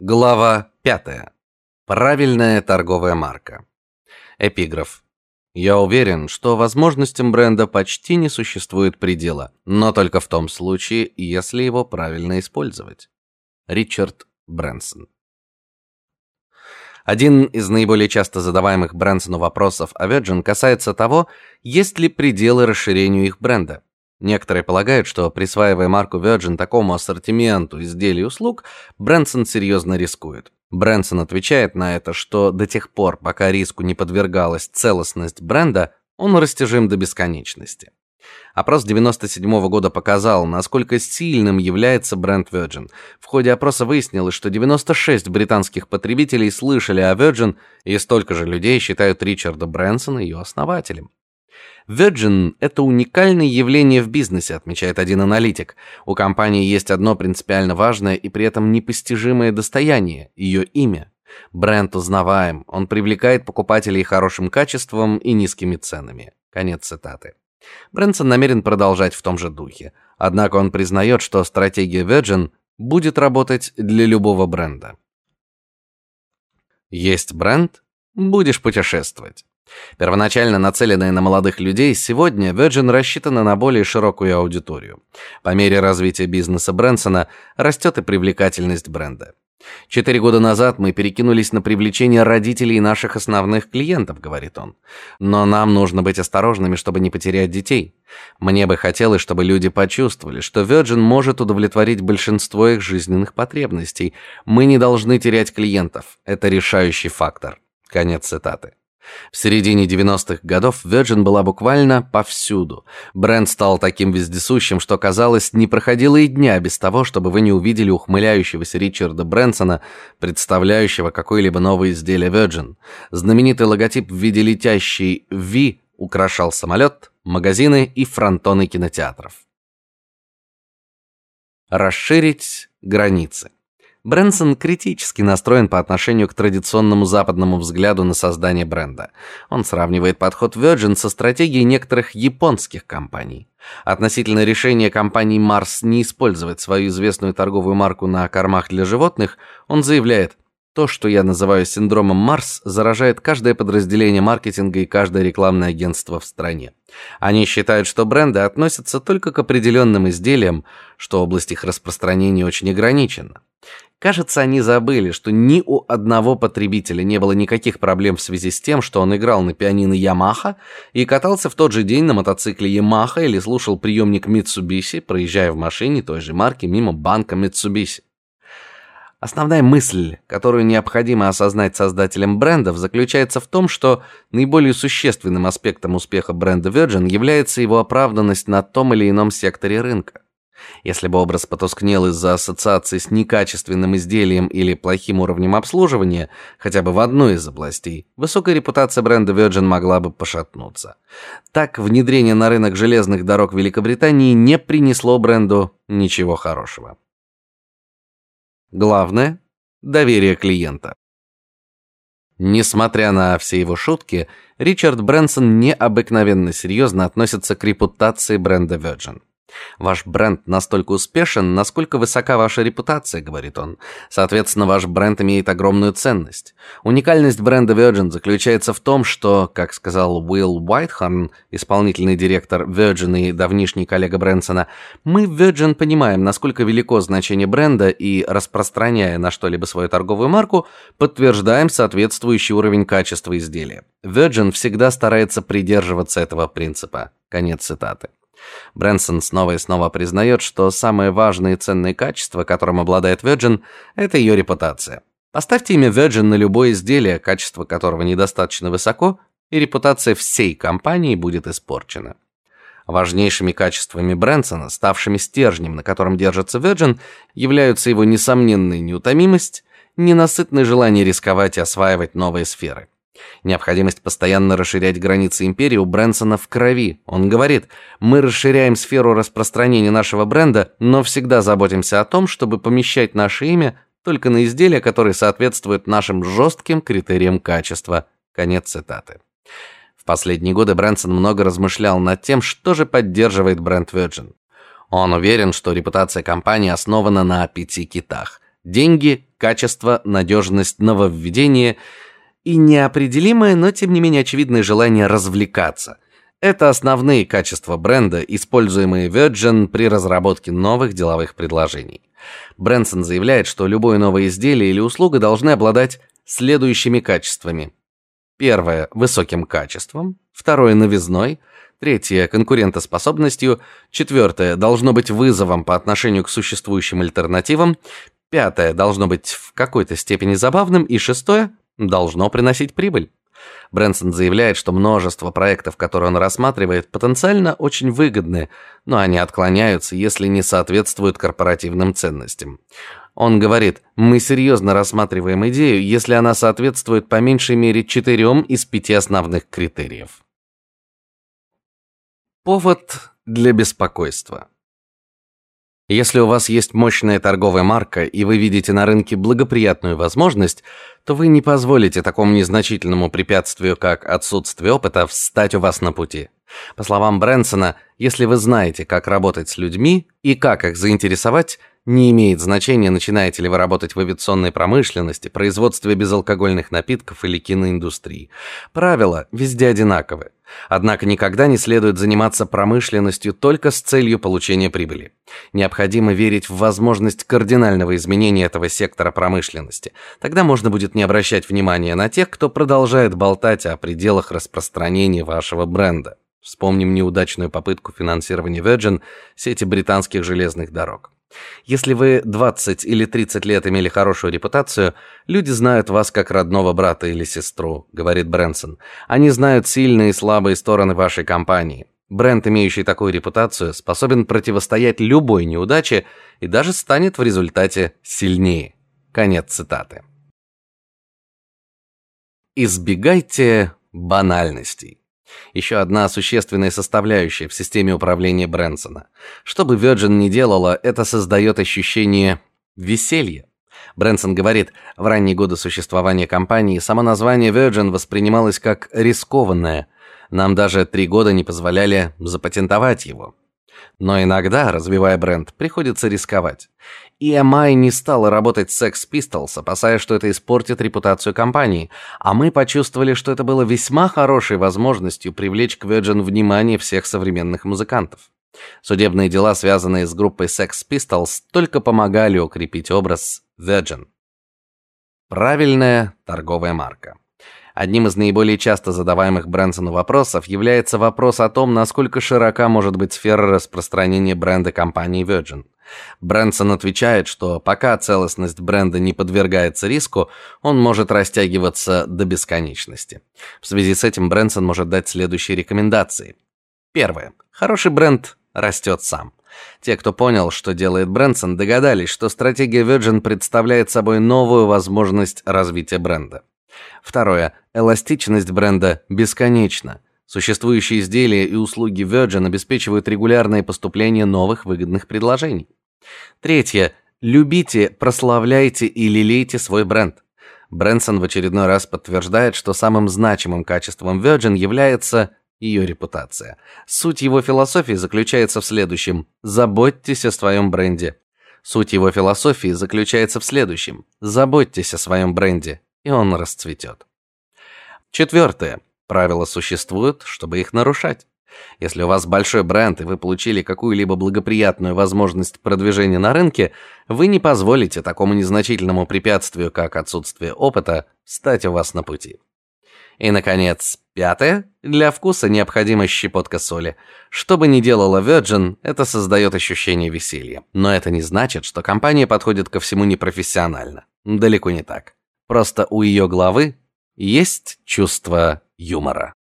Глава 5. Правильная торговая марка. Эпиграф. Я уверен, что возможностям бренда почти не существует предела, но только в том случае, если его правильно использовать. Ричард Брэнсон. Один из наиболее часто задаваемых Брэнсону вопросов о Virgin касается того, есть ли пределы расширению их бренда. Некоторые полагают, что присваивая марку Virgin такому ассортименту изделий и услуг, Брэнсон серьезно рискует. Брэнсон отвечает на это, что до тех пор, пока риску не подвергалась целостность бренда, он растяжим до бесконечности. Опрос 97 -го года показал, насколько сильным является бренд Virgin. В ходе опроса выяснилось, что 96 британских потребителей слышали о Virgin, и столько же людей считают Ричарда Брэнсона ее основателем. Virgin это уникальное явление в бизнесе, отмечает один аналитик. У компании есть одно принципиально важное и при этом непостижимое достояние ее имя. Бренд узнаваем, он привлекает покупателей хорошим качеством и низкими ценами. Конец цитаты. Брэнсон намерен продолжать в том же духе. Однако он признает, что стратегия Virgin будет работать для любого бренда. Есть бренд, будешь путешествовать. Первоначально нацеленная на молодых людей, сегодня Virgin рассчитана на более широкую аудиторию. По мере развития бизнеса Брэнсона растет и привлекательность бренда. Четыре года назад мы перекинулись на привлечение родителей наших основных клиентов, говорит он. Но нам нужно быть осторожными, чтобы не потерять детей. Мне бы хотелось, чтобы люди почувствовали, что Virgin может удовлетворить большинство их жизненных потребностей. Мы не должны терять клиентов. Это решающий фактор. Конец цитаты. В середине 90-х годов Virgin была буквально повсюду. Бренд стал таким вездесущим, что казалось, не проходило и дня без того, чтобы вы не увидели ухмыляющегося Ричарда Брэнсона, представляющего какое-либо новое изделие Virgin. Знаменитый логотип в виде летящей V украшал самолет, магазины и фронтоны кинотеатров. Расширить границы. Брэнсон критически настроен по отношению к традиционному западному взгляду на создание бренда. Он сравнивает подход Virgin со стратегией некоторых японских компаний. Относительно решения компании Mars не использовать свою известную торговую марку на кормах для животных, он заявляет: то, что я называю синдромом Марс, заражает каждое подразделение маркетинга и каждое рекламное агентство в стране. Они считают, что бренды относятся только к определенным изделиям, что область их распространения очень ограничена. Кажется, они забыли, что ни у одного потребителя не было никаких проблем в связи с тем, что он играл на пианино Yamaha и катался в тот же день на мотоцикле Yamaha или слушал приемник Mitsubishi, проезжая в машине той же марки мимо банка Mitsubishi. Основная мысль, которую необходимо осознать создателям брендов, заключается в том, что наиболее существенным аспектом успеха бренда Virgin является его оправданность на том или ином секторе рынка. Если бы образ потускнел из-за ассоциации с некачественным изделием или плохим уровнем обслуживания, хотя бы в одной из областей, высокая репутация бренда Virgin могла бы пошатнуться. Так, внедрение на рынок железных дорог Великобритании не принесло бренду ничего хорошего. Главное доверие клиента. Несмотря на все его шутки, Ричард Брэнсон необыкновенно серьезно относится к репутации бренда Virgin. Ваш бренд настолько успешен, насколько высока ваша репутация, говорит он. Соответственно, ваш бренд имеет огромную ценность. Уникальность бренда Virgin заключается в том, что, как сказал Уилл Уайтхорн, исполнительный директор Virgin и давнишний коллега Брэнсона, мы в Virgin понимаем, насколько велико значение бренда и распространяя на что-либо свою торговую марку, подтверждаем соответствующий уровень качества изделия. Virgin всегда старается придерживаться этого принципа. Конец цитаты. Брэнсон снова и снова признает, что самое важное и ценное качество, которым обладает Virgin, это ее репутация. Поставьте имя Virgin на любое изделие, качество которого недостаточно высоко, и репутация всей компании будет испорчена. Важнейшими качествами Брэнсона, ставшими стержнем, на котором держится Virgin, являются его несомненная неутомимость, ненасытное желание рисковать и осваивать новые сферы. Необходимость постоянно расширять границы империи у Брэнсона в крови. Он говорит: "Мы расширяем сферу распространения нашего бренда, но всегда заботимся о том, чтобы помещать наше имя только на изделия, которые соответствуют нашим жестким критериям качества". Конец цитаты. В последние годы Брэнсон много размышлял над тем, что же поддерживает бренд Virgin. Он уверен, что репутация компании основана на пяти китах: деньги, качество, надежность, нововведение и неопределимое, но тем не менее очевидное желание развлекаться. Это основные качества бренда, используемые Virgin при разработке новых деловых предложений. Брэнсон заявляет, что любое новое изделие или услуга должны обладать следующими качествами. Первое высоким качеством, второе новизной, третье конкурентоспособностью, четвертое должно быть вызовом по отношению к существующим альтернативам, пятое должно быть в какой-то степени забавным и шестое должно приносить прибыль. Брэнсон заявляет, что множество проектов, которые он рассматривает, потенциально очень выгодны, но они отклоняются, если не соответствуют корпоративным ценностям. Он говорит: "Мы серьезно рассматриваем идею, если она соответствует по меньшей мере четырем из пяти основных критериев". Повод для беспокойства. Если у вас есть мощная торговая марка и вы видите на рынке благоприятную возможность, то вы не позволите такому незначительному препятствию, как отсутствие опыта, встать у вас на пути. По словам Брэнсона, если вы знаете, как работать с людьми и как их заинтересовать, не имеет значения, начинаете ли вы работать в авиационной промышленности, производстве безалкогольных напитков или киноиндустрии. Правила везде одинаковы. Однако никогда не следует заниматься промышленностью только с целью получения прибыли. Необходимо верить в возможность кардинального изменения этого сектора промышленности. Тогда можно будет не обращать внимания на тех, кто продолжает болтать о пределах распространения вашего бренда. Вспомним неудачную попытку финансирования Virgin сети британских железных дорог. Если вы 20 или 30 лет имели хорошую репутацию, люди знают вас как родного брата или сестру, говорит Брэнсон. Они знают сильные и слабые стороны вашей компании. Бренд, имеющий такую репутацию, способен противостоять любой неудаче и даже станет в результате сильнее. Конец цитаты. Избегайте банальностей. Еще одна существенная составляющая в системе управления Брэнсона. Что бы Virgin ни делала, это создает ощущение веселья. Брэнсон говорит, в ранние годы существования компании само название Virgin воспринималось как рискованное. Нам даже три года не позволяли запатентовать его. Но иногда, развивая бренд, приходится рисковать. EMI не стала работать с Sex Pistols, опасаясь, что это испортит репутацию компании, а мы почувствовали, что это было весьма хорошей возможностью привлечь к Virgin внимание всех современных музыкантов. Судебные дела, связанные с группой Sex Pistols, только помогали укрепить образ Virgin. Правильная торговая марка. Одним из наиболее часто задаваемых Брэнсону вопросов является вопрос о том, насколько широка может быть сфера распространения бренда компании Virgin. Брэнсон отвечает, что пока целостность бренда не подвергается риску, он может растягиваться до бесконечности. В связи с этим Брэнсон может дать следующие рекомендации. Первое. Хороший бренд растет сам. Те, кто понял, что делает Брэнсон, догадались, что стратегия Virgin представляет собой новую возможность развития бренда. Второе. Эластичность бренда бесконечна. Существующие изделия и услуги Virgin обеспечивают регулярное поступление новых выгодных предложений. Третье. Любите, прославляйте и лелейте свой бренд. Брэнсон в очередной раз подтверждает, что самым значимым качеством Virgin является ее репутация. Суть его философии заключается в следующем: заботьтесь о своем бренде. Суть его философии заключается в следующем: заботьтесь о своем бренде и он расцветет. Четвертое. Правила существуют, чтобы их нарушать. Если у вас большой бренд и вы получили какую-либо благоприятную возможность продвижения на рынке, вы не позволите такому незначительному препятствию, как отсутствие опыта, стать у вас на пути. И наконец, пятое. Для вкуса необходима щепотка соли. Что бы ни делала Virgin, это создает ощущение веселья. Но это не значит, что компания подходит ко всему непрофессионально. Далеко не так. Просто у ее главы есть чувство юмора.